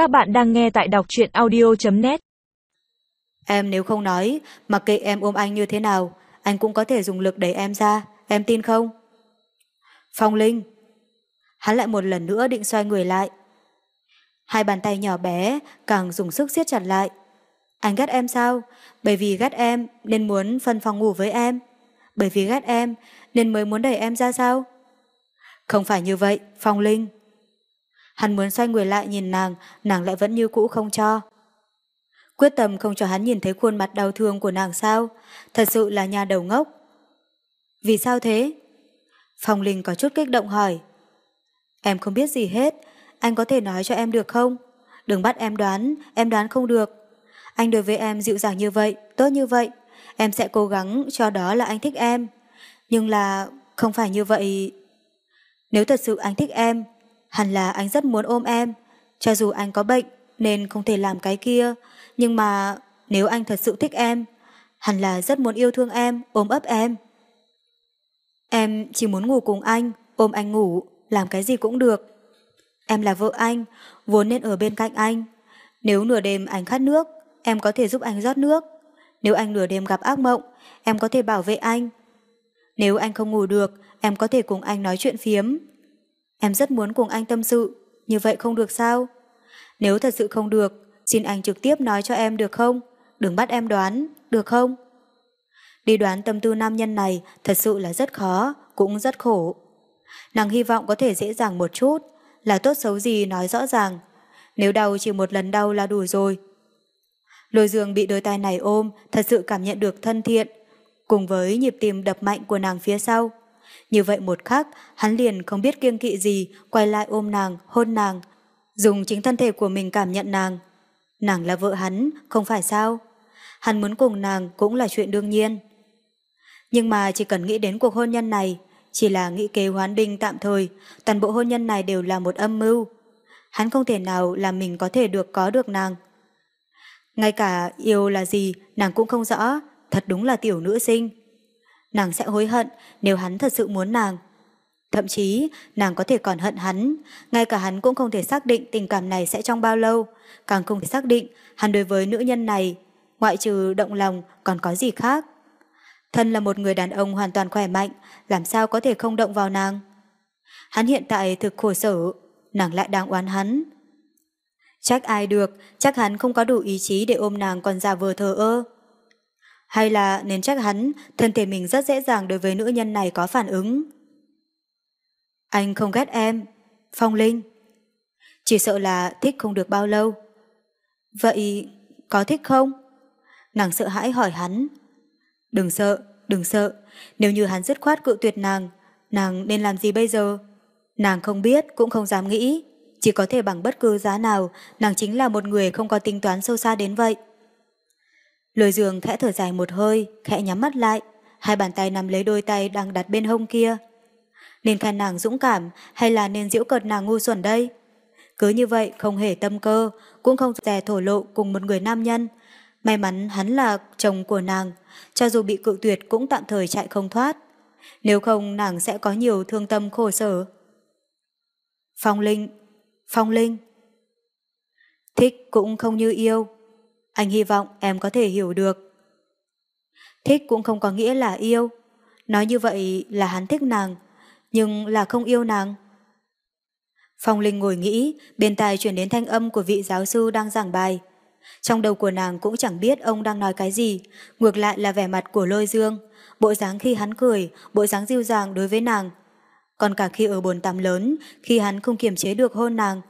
Các bạn đang nghe tại đọc truyện audio.net Em nếu không nói, mặc kệ em ôm anh như thế nào, anh cũng có thể dùng lực đẩy em ra, em tin không? Phong Linh Hắn lại một lần nữa định xoay người lại. Hai bàn tay nhỏ bé càng dùng sức siết chặt lại. Anh ghét em sao? Bởi vì ghét em nên muốn phân phòng ngủ với em. Bởi vì ghét em nên mới muốn đẩy em ra sao? Không phải như vậy, Phong Linh. Hắn muốn xoay người lại nhìn nàng, nàng lại vẫn như cũ không cho. Quyết tâm không cho hắn nhìn thấy khuôn mặt đau thương của nàng sao? Thật sự là nhà đầu ngốc. Vì sao thế? Phong Linh có chút kích động hỏi. Em không biết gì hết, anh có thể nói cho em được không? Đừng bắt em đoán, em đoán không được. Anh đối với em dịu dàng như vậy, tốt như vậy. Em sẽ cố gắng cho đó là anh thích em. Nhưng là không phải như vậy. Nếu thật sự anh thích em, hẳn là anh rất muốn ôm em. Cho dù anh có bệnh nên không thể làm cái kia. Nhưng mà nếu anh thật sự thích em, hẳn là rất muốn yêu thương em, ôm ấp em. Em chỉ muốn ngủ cùng anh, ôm anh ngủ, làm cái gì cũng được. Em là vợ anh, vốn nên ở bên cạnh anh. Nếu nửa đêm anh khát nước, em có thể giúp anh rót nước. Nếu anh nửa đêm gặp ác mộng, em có thể bảo vệ anh. Nếu anh không ngủ được, em có thể cùng anh nói chuyện phiếm. Em rất muốn cùng anh tâm sự, như vậy không được sao? Nếu thật sự không được, xin anh trực tiếp nói cho em được không? Đừng bắt em đoán, được không? Đi đoán tâm tư nam nhân này thật sự là rất khó, cũng rất khổ. Nàng hy vọng có thể dễ dàng một chút, là tốt xấu gì nói rõ ràng. Nếu đau chỉ một lần đau là đủ rồi. Lôi dương bị đôi tay này ôm, thật sự cảm nhận được thân thiện, cùng với nhịp tim đập mạnh của nàng phía sau. Như vậy một khắc, hắn liền không biết kiêng kỵ gì, quay lại ôm nàng, hôn nàng, dùng chính thân thể của mình cảm nhận nàng. Nàng là vợ hắn, không phải sao? Hắn muốn cùng nàng cũng là chuyện đương nhiên. Nhưng mà chỉ cần nghĩ đến cuộc hôn nhân này, chỉ là nghĩ kế hoán binh tạm thời, toàn bộ hôn nhân này đều là một âm mưu. Hắn không thể nào làm mình có thể được có được nàng. Ngay cả yêu là gì, nàng cũng không rõ, thật đúng là tiểu nữ sinh. Nàng sẽ hối hận nếu hắn thật sự muốn nàng. Thậm chí, nàng có thể còn hận hắn, ngay cả hắn cũng không thể xác định tình cảm này sẽ trong bao lâu, càng không thể xác định hắn đối với nữ nhân này, ngoại trừ động lòng còn có gì khác. Thân là một người đàn ông hoàn toàn khỏe mạnh, làm sao có thể không động vào nàng? Hắn hiện tại thực khổ sở, nàng lại đang oán hắn. Chắc ai được, chắc hắn không có đủ ý chí để ôm nàng còn giả vờ thờ ơ. Hay là nên trách hắn, thân thể mình rất dễ dàng đối với nữ nhân này có phản ứng. Anh không ghét em, Phong Linh. Chỉ sợ là thích không được bao lâu. Vậy có thích không? Nàng sợ hãi hỏi hắn. Đừng sợ, đừng sợ, nếu như hắn dứt khoát cự tuyệt nàng, nàng nên làm gì bây giờ? Nàng không biết, cũng không dám nghĩ. Chỉ có thể bằng bất cứ giá nào, nàng chính là một người không có tính toán sâu xa đến vậy. Lôi giường khẽ thở dài một hơi, khẽ nhắm mắt lại, hai bàn tay nắm lấy đôi tay đang đặt bên hông kia. Nên khen nàng dũng cảm hay là nên giễu cợt nàng ngu xuẩn đây? Cứ như vậy không hề tâm cơ, cũng không dè thổ lộ cùng một người nam nhân. May mắn hắn là chồng của nàng, cho dù bị cự tuyệt cũng tạm thời chạy không thoát. Nếu không nàng sẽ có nhiều thương tâm khổ sở. Phong Linh, Phong Linh. Thích cũng không như yêu. Anh hy vọng em có thể hiểu được. Thích cũng không có nghĩa là yêu. Nói như vậy là hắn thích nàng, nhưng là không yêu nàng. Phong Linh ngồi nghĩ, bên tai chuyển đến thanh âm của vị giáo sư đang giảng bài. Trong đầu của nàng cũng chẳng biết ông đang nói cái gì, ngược lại là vẻ mặt của lôi dương, bộ dáng khi hắn cười, bộ dáng dịu dàng đối với nàng. Còn cả khi ở bồn tắm lớn, khi hắn không kiềm chế được hôn nàng.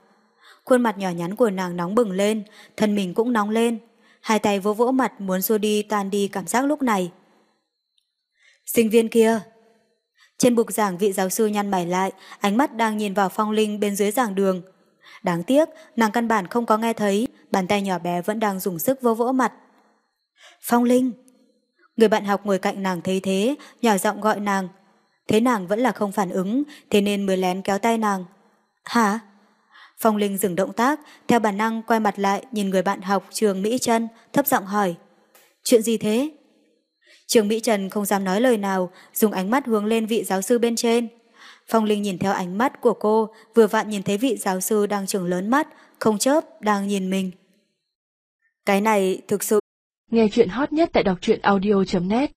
Khuôn mặt nhỏ nhắn của nàng nóng bừng lên, thân mình cũng nóng lên. Hai tay vỗ vỗ mặt muốn xua đi tan đi cảm giác lúc này. Sinh viên kia! Trên bục giảng vị giáo sư nhăn mày lại, ánh mắt đang nhìn vào phong linh bên dưới giảng đường. Đáng tiếc, nàng căn bản không có nghe thấy, bàn tay nhỏ bé vẫn đang dùng sức vỗ vỗ mặt. Phong Linh! Người bạn học ngồi cạnh nàng thấy thế, nhỏ giọng gọi nàng. Thế nàng vẫn là không phản ứng, thế nên mới lén kéo tay nàng. Hả? Phong Linh dừng động tác, theo bản năng quay mặt lại nhìn người bạn học trường Mỹ Trân, thấp giọng hỏi. Chuyện gì thế? Trường Mỹ Trần không dám nói lời nào, dùng ánh mắt hướng lên vị giáo sư bên trên. Phong Linh nhìn theo ánh mắt của cô, vừa vặn nhìn thấy vị giáo sư đang trừng lớn mắt, không chớp, đang nhìn mình. Cái này thực sự... Nghe chuyện hot nhất tại đọc truyện audio.net